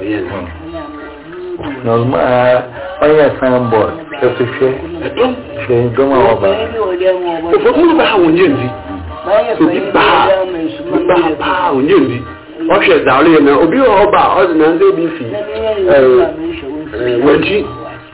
ɛyɛ no na ɔma ɔyɛ san bɔ ɛso hwɛ ɛdɔm hwɛ ɛdɔm a ɔba ɔfɔkuru baa wɔnyɛ ndi obi baa baa baa wɔnyɛ ndi ɔhwɛ dza ɔreyɛ na obi wɔ hɔ baa ɔdze nansa bi fi ɛɛ wɔnkyi.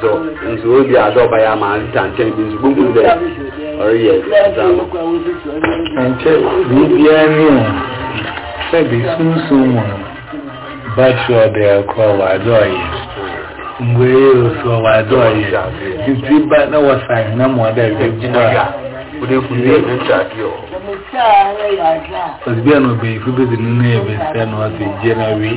So nso wo bia sɛ ɔba yɛ ama ntwa nkyɛn bi nso bohu dɛ ɔreyɛ drama ɛnkyɛ biribiaa ni o sɛ bi sunsum mu no battery ɔde ɛkɔ wɔ adze ɔyɛ ngweye osuo wɔ adze ɔyɛ nti ba na wɔsa ahena mu ɔdɛ ɛdɛ bu a wode funu ɛdɛ kyɛ adeɛ ɔ ɔsibia na ɔbɛyifo bɛdze ne nan ɛbɛsɛ na ɔsɛ gyina wie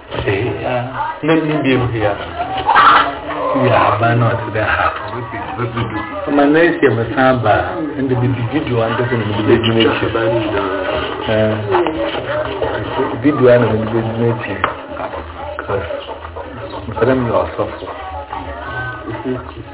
na nnim biom hia yɛ aban na ɔte dɛ ha ma na ɛsi ɛmɛ san ba ɛnde bi di video ankasa na mede bɛgyina akyi video a na mede bɛgyina akyi mpɛdɛ meyɛ ɔsɔfo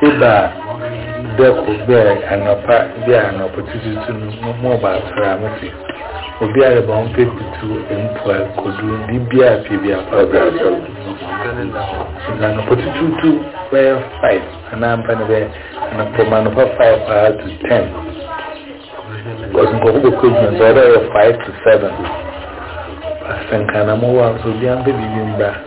Seba a da kor bɛɛ anɔpa bi a na ɔpɛ tututu no, no mu ɔbaasor a metse obi a reba ɔmpɛ tutu mpuar kodu biribiara a pii bi a ɔpɛ bra sor no. Na anɔpa tututu bɛyɛ five anaa mpa no bɛyɛ anɔpa ma anɔpa five paa to ten. Because nkɔfo bɛkɔ edwuma nti ɔdɛ ɔyɛ five to seven. Asɛnka na mo wɔ a nso obi ampɛ biribi mbra.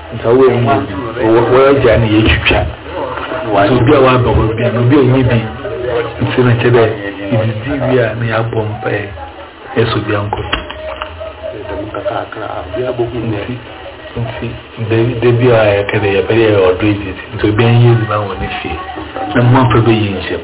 Nka wo anyi obi, w'agya ne yɛtwitwa, nti obi a w'aba hɔ bia no obi anyi bi, nti na kyɛ dɛ yɛdidi wie a na yɛabɔ mpae, yɛsɔ bi ankɔ so. Nti, nti, da bi a yɛka dɛ yɛpɛ dɛ yɛyɛ ɔdɔ edzidzi, nti obi anyi edziban wɔ ne fie, na mma mfa bɛyi nhyɛm.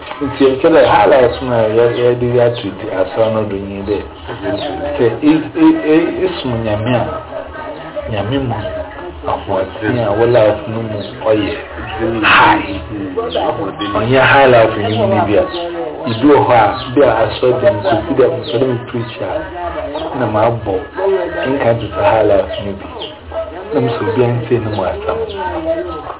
Ntsi nkyɛ dɛ highlights no a yɛdze ato dzi asɛm no do nye dɛ, sɛ esom Nyame a, Nyame mu ahoɔdzen a wo life no mu ɔyɛ high, ɔnnyɛ high life no mu no bi a, ibi wɔ hɔ a, bi a asɔr dɛm nkosi dɛ mepɛ dɛ me preach a, nna mabɔ nka dze high life no bi, na mesɛ obiara ntsie no mu asɛm.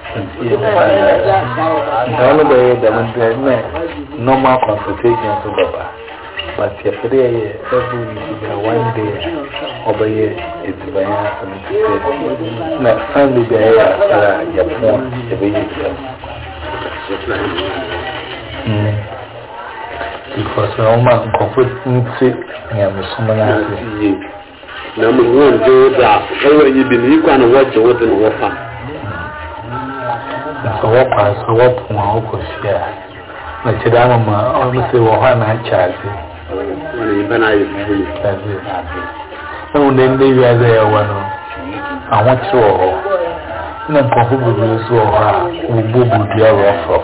Ntaa no bɛyɛ dɛm nti na normal consultation nso bɛba but yɛpɛ dɛ yɛyɛ every week bia one day a ɔbɛyɛ edziban yi asɛm te sɛ na sunday bia yɛyɛ asɔre a yɛpo a yɛbɛyɛ edziban because na ɔma nkurɔfo nte nyamesom no ase Na mmom wɔngye wo dze a ɔwɔ enyi bi no, iyi koraa na wɔgye wo dze na wɔfa. Na sɛ wɔkɔ a sɛ wɔpon a wɔkɔ fie a, ɔkyɛ dɛ ama ma ɔmo se wɔ hɔ a na akyɛ adze. Wɔn na nyimpa no ayɛ fufuo yi. Adze. Ehu dɛ ndɛ wiadze a yɛwɔ no, ahokyer wɔ hɔ. Nna nkorɔfo bebree so wɔ hɔ a, wobobu dua wɔ fam.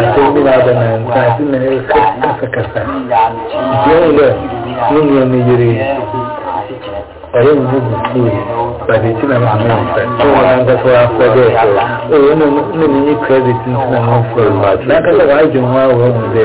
Asɛm bi na aba na ntaase na ɛrekɔ asakasa. Nti ɛhu dɛ ne nua no yere ɔyɛ ne ho busuo bade ti na maame nsa ne wɔn ankasa afɔ dɛ sɛ ɔwɔ mu ne ne nye credit nti na wɔmfrɛ no. N'ankasa wɔadwen ho a wɔahu dɛ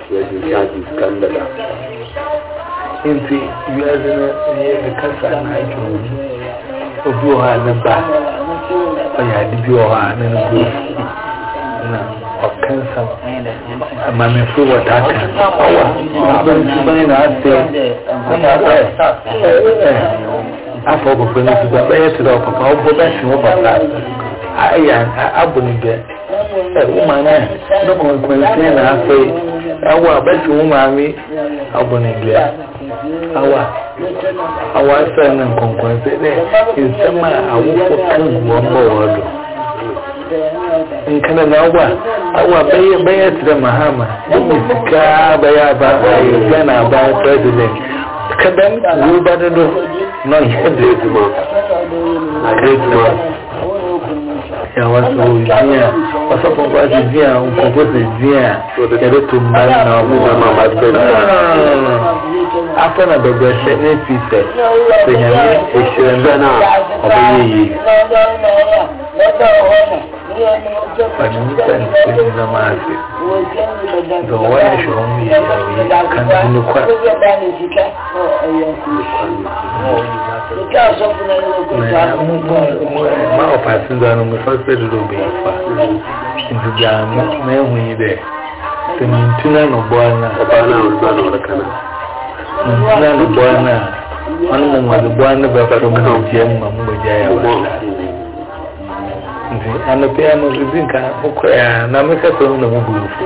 Wiadze nsa dzi kan dada. Ntsi wiadze no nye ne kasa na adwen mu. Obi wɔ hɔ a ne ba ɔyɛ ade bi wɔ hɔ a ne no bo efuw na ɔka nsɛm. Amamefo wɔ taa ka awa aba nsuban na asɛ na ɛ ɛ afa ɔpapa no suban bɛyɛ te dɛ ɔpapa ɔbɔ bɛsen wo papa ayɛ abɔ ne dɛ. Wo maame no konkonsen na afei awo a bɛsi wo maame abɔnedua awa awa sɛ no nkonkonsen dɛ nsɛm a awofo ka gu wɔn bɔ wɔn do nkana na awa awa bɛyɛ bɛyɛ tẹrɛ mahama bɛyɛ sika bɛyɛ aba ayɛ ghana aba president kadam wo ba dodo na ɔyɛ great man great man. Yɛawaso dzin a ɔsɔfo nkɔaso dzin a nkorɔfo sɛ dzin a yɛdze to mba no na ɔbɔ hɔn abasen no a, afã na bɛbrɛhyɛ ne fii sɛ, sɛ Nyame ehyira no a, ɔbɛyɛ yie. Fa ne nyimpa nsɛm nyina ma ase, dɔ hɔn na hwɛ hɔn yie, na oye, kan dzi nokwar. ma ɔpaase dza no mo fɛfɛ dodo bɛyɛ fa nti dza mo ma ehu yi dɛ sɛ mo ntina no bɔ ana ɔbaa no a ɔbaa no ɔreka no mo ntina no bɔ ana a ɔno mo mo ɔde bɔ ano bɛfa mo mo gya mu ma mo mo gya yɛ wɔ nti anɔpɛ ano dzi nka mo kɔ yɛ a na mekasa mu na mo bu nfo.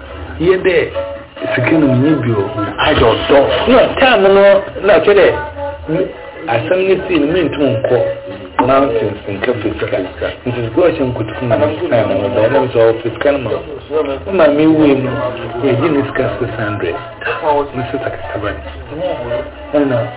yɛ dɛ sika no menye bio na ayɛ ɔdɔ na time no na kyɛ dɛ asɛm no sii no mentum nkɔ nonsense nka fisika nti sika ɔhyɛ nkotoku na mesan no ɔdɔ ɛnam sɛ ɔwɔ fisika no ma wo ma mewue no yɛgye ne sika six hundred mese sakasaba no ɛna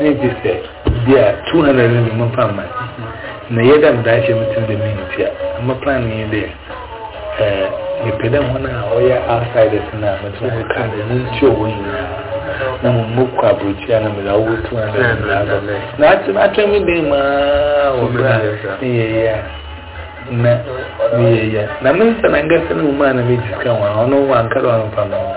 Ɛna gye sɛ bi a two hundred ne mu mfa mma na yɛ dɛ meda ahyɛ mu tena dɛ mi nti a ama plan no yɛ dɛ ɛɛ mepɛ dɛ wɔn a ɔyɛ outsiders no a mɛtena hɔ kan dɛ mo nti ɔwɔ nyinaa na mo mo kɔ aburokyia na mo de awo two hundred ne mu azɔ na atwem atwem mi dɛn maa wɔ bere a ne yɛ yɛ a na ne yɛ yɛ na me nsa na nkasa ne mu a na me gyi sika wɔn a ɔno wɔn ankara wɔn mfa mma wɔn.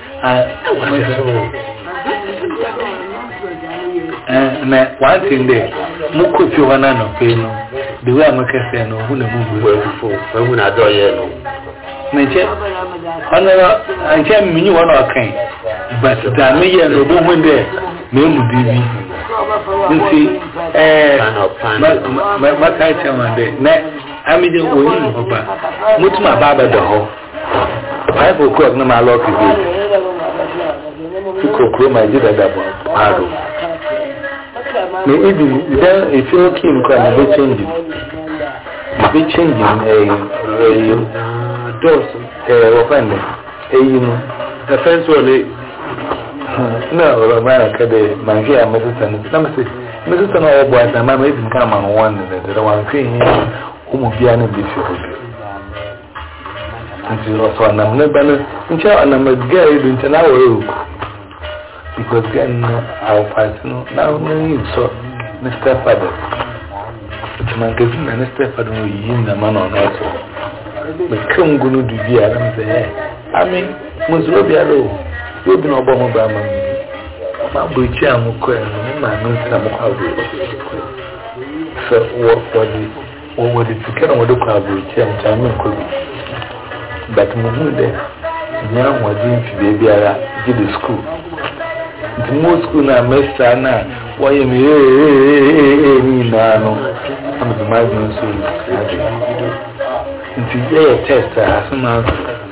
na one thing there mo kɔ fie hɔ no anɔpɛ no the way a mokɛsɛ no ɔhu na mu bu afufo mahu na adɔ yɛ no nkyɛ ɔno nkyɛ menyi hɔ na ɔkan but da meyɛ no ɔbɛhu dɛ memu biribi nti maka kyɛ ma dɛ na amegye wɔyi hɔ ba motum aba abɛdɔ hɔ Bible kura bi na maa lɔɔre bi fi kokoro ma ɛdi dada bɔ paado na ibi dɛ efi mu kii mu kura na ebe change mu ebe change mu ɛyɛ ɛyɛ dɔs ɛyɛ wɔfɛn dɛ ɛyi mu ɛfɛn so ɔle na ɔlɔ maa na kɛdɛ maa nfi a mɛsesa no na mɛsɛ mɛsesa no a ɔbɔ asa maa mɛ edi nka ama wɔn ne dɛ dɛ wɔn nfi yi wɔn mu bia ne bi fi hɔ bi. Nti ɔfa nam ne ba no nkyɛn ɔnam adwa a edu nti na awɔre ogu because gɛn no awopase no na n'ani nsɔ ne step father nti na nkesi na ne step father no yiyi nam na ɔno ɔso meka ngu no du bi a na mesɛ ɛ ame musuro biara o yɛ obi na ɔbɔ ho baa ma me ma bɔ akyi a mokɔɛ no me maa no nti na mokɔ aborɔ sɛ wɔde Wɔn wɔde sika na wɔde kɔ aburokyia nti a menkɔ bi. But muhuu dɛ nyɛ ahoɔden fi baabiara gye de sukuu. Nti mowɔ sukuu no a mɛsaa no a wɔyɛ me eeeeeee ne nyinaa no na mede m'adwene nso adwene. Nti yɛyɛ test a asɛm ansa.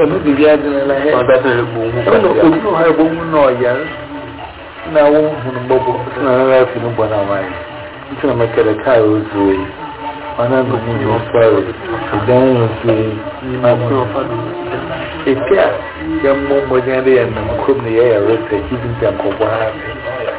ɛmu biribi adwene la hɛ ɛna obi wɔ hɔ a ɛbɔ mu na ɔyar na wɔhu no mmɔbɔ sɛ na nana afi no bɔ no awae nti na mɛkɛdɛ kaa ɔzuo yi ɔna no mu no ɔfɔre ɛdan yɛ nsuo yi maso ɛti a yɛmmɔ mmɔden de yɛ nam kurom no yɛyɛ resɛ gye bi gya nkɔbɔ ha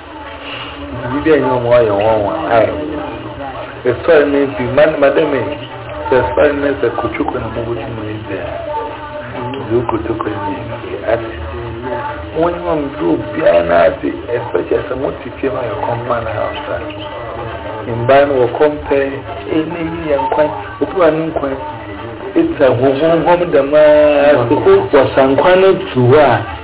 Biribi a ɛnyɛ wɔn ayɛ wɔn nwa ayɛ wɔn. Ɛsɔre no nti, mma ne ma dɛm ɛ. Sɛ ɛsɔre no sɛ kotoko na mo bɛtu mu ɛdɛ a, ɛdɛ o kotoko no yɛ nti ase. Wɔn nyɛ wɔn duro biara no ase. Ɛsɛ kyɛ sɛ mo te fie ma yɛ kɔm ma na afra. Mbaa no wɔ kɔm pɛ, ɛna yi yɛ nkwan, obi wa ne nkwan. Ɛtsa huhuhum dɛm ara sɛ wɔ sankwan no tu hɔ a,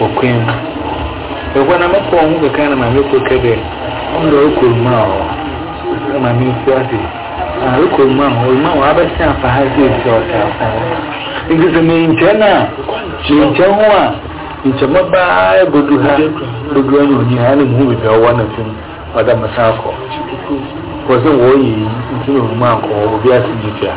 wɔ kwan mu. Ɛhɔ na mɛpɔ wɔn ho kakra na maame koro ka dɛ, Ɔno dɛ ɔrekɔ Ruma o. Na maame nso ase, Ah, ɔrekɔ Ruma o, Ruma o, abɛsen afa ha sɛ ɛfiri sɛ ɔte afa hɔ. Nti sɛ menkyɛ no a, menkyɛ ho a, nkyɛ mɛba ara bɛdu ha, bɛdu anya ɔni ha, ɛna mehu baabi a ɔwɔ na fim ɔda mɛsan akɔ. Wɔ sɛ wɔreyɛ yi nti na Ruma ankɔ hɔ, obi ase nni fie ha.